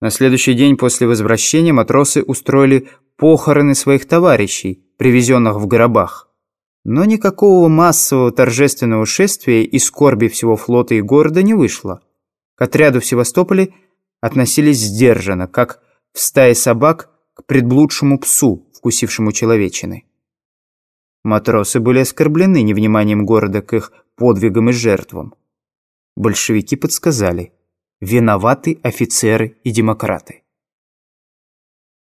На следующий день после возвращения матросы устроили похороны своих товарищей, привезенных в гробах. Но никакого массового торжественного шествия и скорби всего флота и города не вышло. К отряду в Севастополе относились сдержанно, как в стае собак к предблудшему псу, вкусившему человечины. Матросы были оскорблены невниманием города к их подвигам и жертвам. Большевики подсказали – виноваты офицеры и демократы.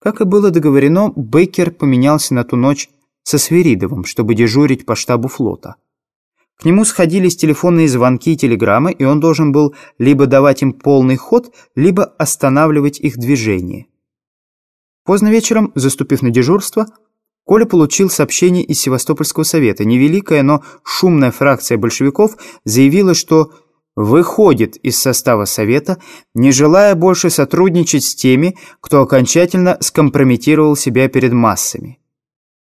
Как и было договорено, Бейкер поменялся на ту ночь со Сверидовым, чтобы дежурить по штабу флота. К нему сходились телефонные звонки и телеграммы, и он должен был либо давать им полный ход, либо останавливать их движение. Поздно вечером, заступив на дежурство, Коля получил сообщение из Севастопольского совета. Невеликая, но шумная фракция большевиков заявила, что выходит из состава совета, не желая больше сотрудничать с теми, кто окончательно скомпрометировал себя перед массами.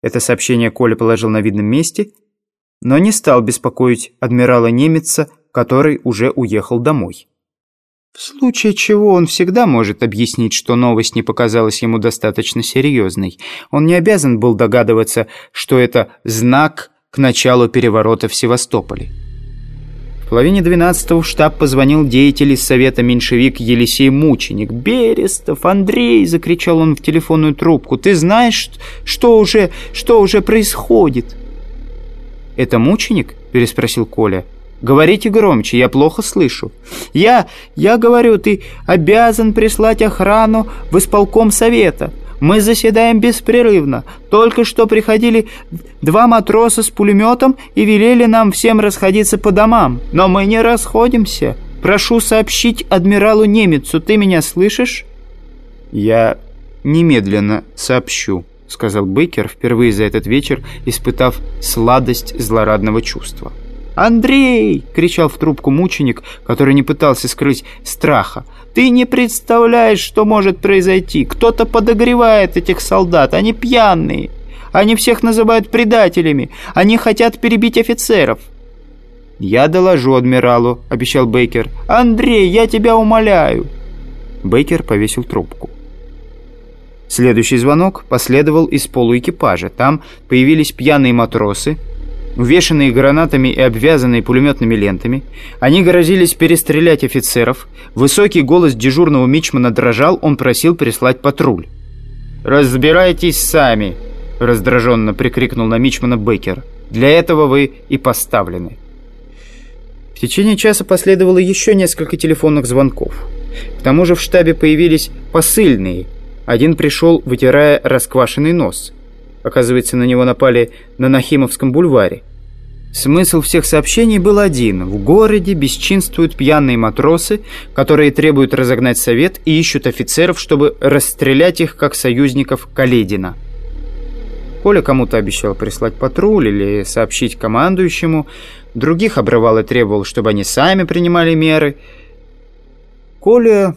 Это сообщение Коля положил на видном месте – но не стал беспокоить адмирала Немеца, который уже уехал домой. В случае чего он всегда может объяснить, что новость не показалась ему достаточно серьезной. Он не обязан был догадываться, что это знак к началу переворота в Севастополе. Половине двенадцатого в штаб позвонил деятель из Совета меньшевик Елисей Мученик. «Берестов, Андрей!» – закричал он в телефонную трубку. «Ты знаешь, что уже, что уже происходит?» «Это мученик?» – переспросил Коля. «Говорите громче, я плохо слышу». «Я... я говорю, ты обязан прислать охрану в исполком совета. Мы заседаем беспрерывно. Только что приходили два матроса с пулеметом и велели нам всем расходиться по домам. Но мы не расходимся. Прошу сообщить адмиралу Немецу. Ты меня слышишь?» «Я немедленно сообщу» сказал Бейкер, впервые за этот вечер испытав сладость злорадного чувства. «Андрей!» — кричал в трубку мученик, который не пытался скрыть страха. «Ты не представляешь, что может произойти. Кто-то подогревает этих солдат, они пьяные. Они всех называют предателями. Они хотят перебить офицеров». «Я доложу адмиралу», — обещал Бейкер. «Андрей, я тебя умоляю». Бейкер повесил трубку. Следующий звонок последовал из полуэкипажа. Там появились пьяные матросы, увешанные гранатами и обвязанные пулеметными лентами. Они грозились перестрелять офицеров. Высокий голос дежурного мичмана дрожал, он просил прислать патруль. «Разбирайтесь сами!» — раздраженно прикрикнул на мичмана Беккер. «Для этого вы и поставлены». В течение часа последовало еще несколько телефонных звонков. К тому же в штабе появились посыльные — один пришел, вытирая расквашенный нос. Оказывается, на него напали на Нахимовском бульваре. Смысл всех сообщений был один. В городе бесчинствуют пьяные матросы, которые требуют разогнать совет и ищут офицеров, чтобы расстрелять их, как союзников Каледина. Коля кому-то обещал прислать патруль или сообщить командующему. Других обрывал и требовал, чтобы они сами принимали меры. Коля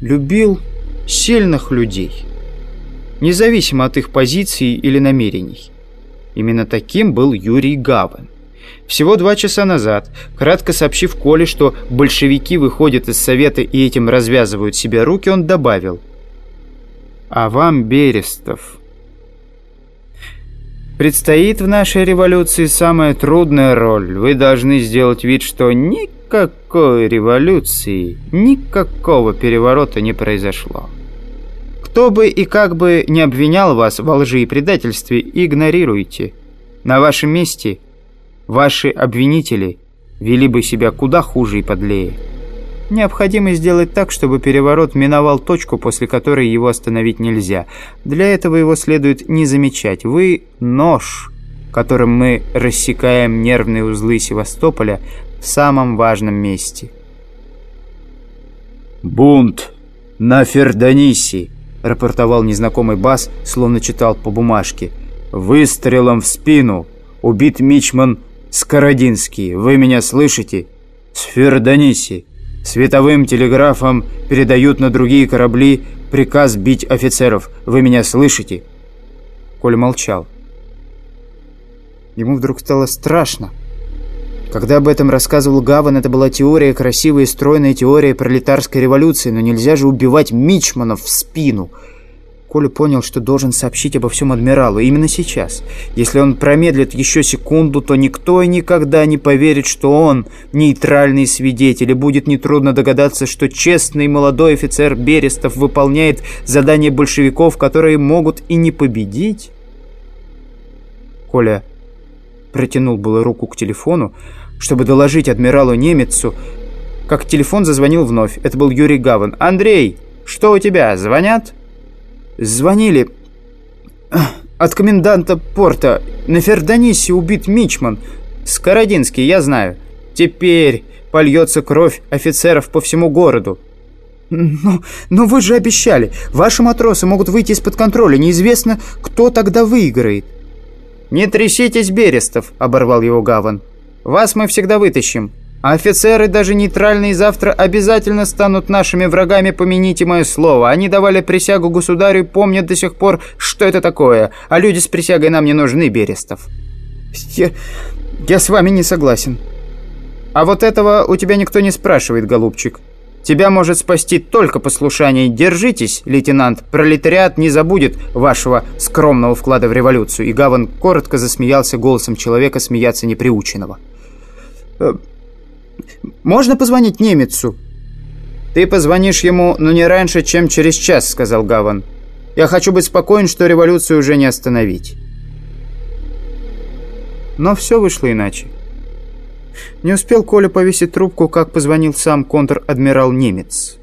любил сильных людей, независимо от их позиций или намерений. Именно таким был Юрий Гаван. Всего два часа назад, кратко сообщив Коле, что большевики выходят из Совета и этим развязывают себе руки, он добавил «А вам, Берестов, предстоит в нашей революции самая трудная роль. Вы должны сделать вид, что никакой революции, никакого переворота не произошло». Кто бы и как бы не обвинял вас во лжи и предательстве, игнорируйте. На вашем месте ваши обвинители вели бы себя куда хуже и подлее. Необходимо сделать так, чтобы переворот миновал точку, после которой его остановить нельзя. Для этого его следует не замечать. Вы – нож, которым мы рассекаем нервные узлы Севастополя в самом важном месте. «Бунт на Фердонисе!» — рапортовал незнакомый бас, словно читал по бумажке. «Выстрелом в спину! Убит мичман Скородинский! Вы меня слышите? С Фердониси! Световым телеграфом передают на другие корабли приказ бить офицеров! Вы меня слышите?» Коля молчал. Ему вдруг стало страшно. Когда об этом рассказывал Гаван, это была теория, красивая и стройная теория пролетарской революции, но нельзя же убивать мичманов в спину – Коля понял, что должен сообщить обо всем адмиралу именно сейчас. Если он промедлит еще секунду, то никто и никогда не поверит, что он нейтральный свидетель, и будет нетрудно догадаться, что честный молодой офицер Берестов выполняет задания большевиков, которые могут и не победить. Коля протянул было руку к телефону, чтобы доложить адмиралу немецу, как телефон зазвонил вновь. Это был Юрий Гаван. «Андрей, что у тебя, звонят?» Звонили от коменданта порта. На Фердонисе убит Мичман. Скородинский, я знаю. Теперь польется кровь офицеров по всему городу. «Но, но вы же обещали, ваши матросы могут выйти из-под контроля, неизвестно, кто тогда выиграет». «Не тряситесь, Берестов», — оборвал его Гаван. «Вас мы всегда вытащим. А офицеры, даже нейтральные, завтра обязательно станут нашими врагами, помяните мое слово. Они давали присягу государю и помнят до сих пор, что это такое. А люди с присягой нам не нужны, Берестов. Я, я с вами не согласен. А вот этого у тебя никто не спрашивает, голубчик. Тебя может спасти только послушание. Держитесь, лейтенант. Пролетариат не забудет вашего скромного вклада в революцию. И Гаван коротко засмеялся голосом человека, смеяться неприученного. Э, можно позвонить немецу?» «Ты позвонишь ему, но не раньше, чем через час», — сказал Гаван. «Я хочу быть спокоен, что революцию уже не остановить». Но все вышло иначе. Не успел Коля повесить трубку, как позвонил сам контр-адмирал немец.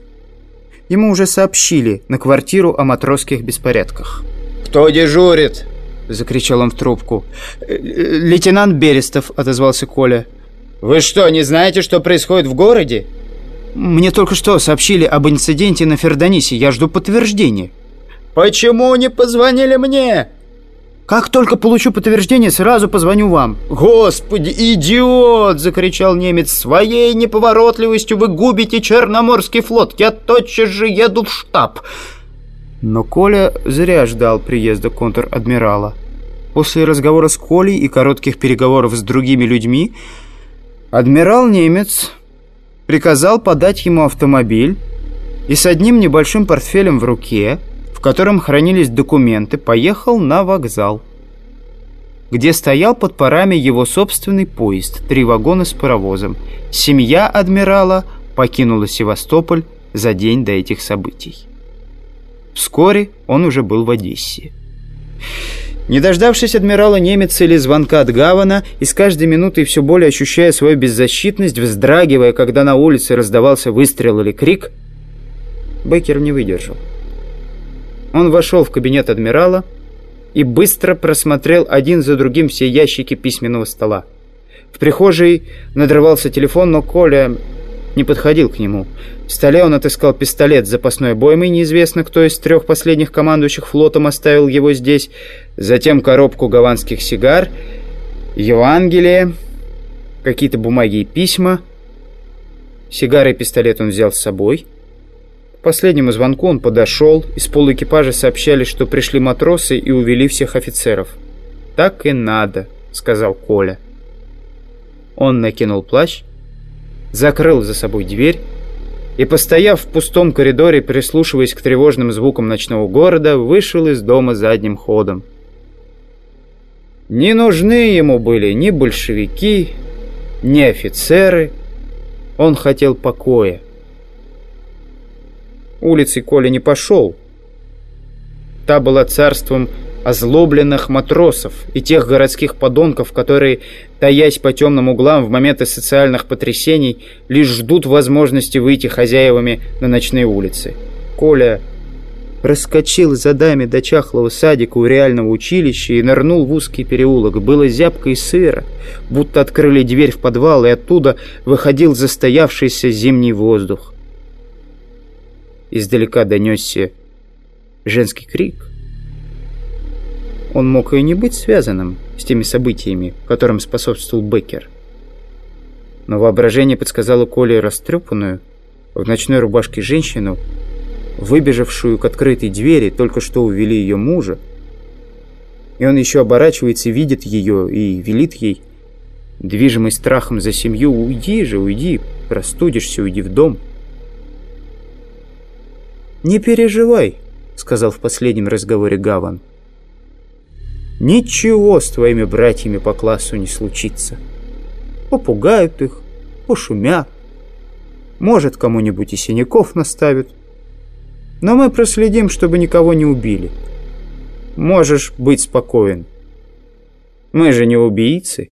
Ему уже сообщили на квартиру о матросских беспорядках. «Кто дежурит?» — закричал он в трубку. «Э, «Лейтенант Берестов», — отозвался Коля. Вы что, не знаете, что происходит в городе? Мне только что сообщили об инциденте на Фердонисе. Я жду подтверждения. Почему не позвонили мне? Как только получу подтверждение, сразу позвоню вам. Господи, идиот! Закричал немец. Своей неповоротливостью вы губите Черноморский флот. Я тотчас же еду в штаб. Но Коля зря ждал приезда контр-адмирала. После разговора с Колей и коротких переговоров с другими людьми Адмирал немец приказал подать ему автомобиль и с одним небольшим портфелем в руке, котором хранились документы, поехал на вокзал, где стоял под парами его собственный поезд, три вагона с паровозом. Семья адмирала покинула Севастополь за день до этих событий. Вскоре он уже был в Одессе. Не дождавшись адмирала немец или звонка от Гавана, и с каждой минутой все более ощущая свою беззащитность, вздрагивая, когда на улице раздавался выстрел или крик, Беккер не выдержал. Он вошел в кабинет адмирала и быстро просмотрел один за другим все ящики письменного стола. В прихожей надрывался телефон, но Коля не подходил к нему. В столе он отыскал пистолет с запасной обоймой, неизвестно, кто из трех последних командующих флотом оставил его здесь, затем коробку гаванских сигар, Евангелие, какие-то бумаги и письма. Сигары и пистолет он взял с собой. Последнему звонку он подошел, из полуэкипажа сообщали, что пришли матросы и увели всех офицеров. «Так и надо», — сказал Коля. Он накинул плащ, закрыл за собой дверь и, постояв в пустом коридоре, прислушиваясь к тревожным звукам ночного города, вышел из дома задним ходом. Не нужны ему были ни большевики, ни офицеры. Он хотел покоя. Улицей Коля не пошел. Та была царством озлобленных матросов и тех городских подонков, которые, таясь по темным углам в моменты социальных потрясений, лишь ждут возможности выйти хозяевами на ночные улицы. Коля проскочил за дами до чахлого садика у реального училища и нырнул в узкий переулок. Было зябко и сыро, будто открыли дверь в подвал, и оттуда выходил застоявшийся зимний воздух. Издалека донесся женский крик — он мог и не быть связанным с теми событиями, которым способствовал Беккер. Но воображение подсказало Коле растрепанную, в ночной рубашке женщину, выбежавшую к открытой двери, только что увели ее мужа. И он еще оборачивается, видит ее и велит ей Движимый страхом за семью, уйди же, уйди, простудишься, уйди в дом. «Не переживай», — сказал в последнем разговоре Гаван. «Ничего с твоими братьями по классу не случится. Попугают их, пошумят. Может, кому-нибудь и синяков наставят. Но мы проследим, чтобы никого не убили. Можешь быть спокоен. Мы же не убийцы».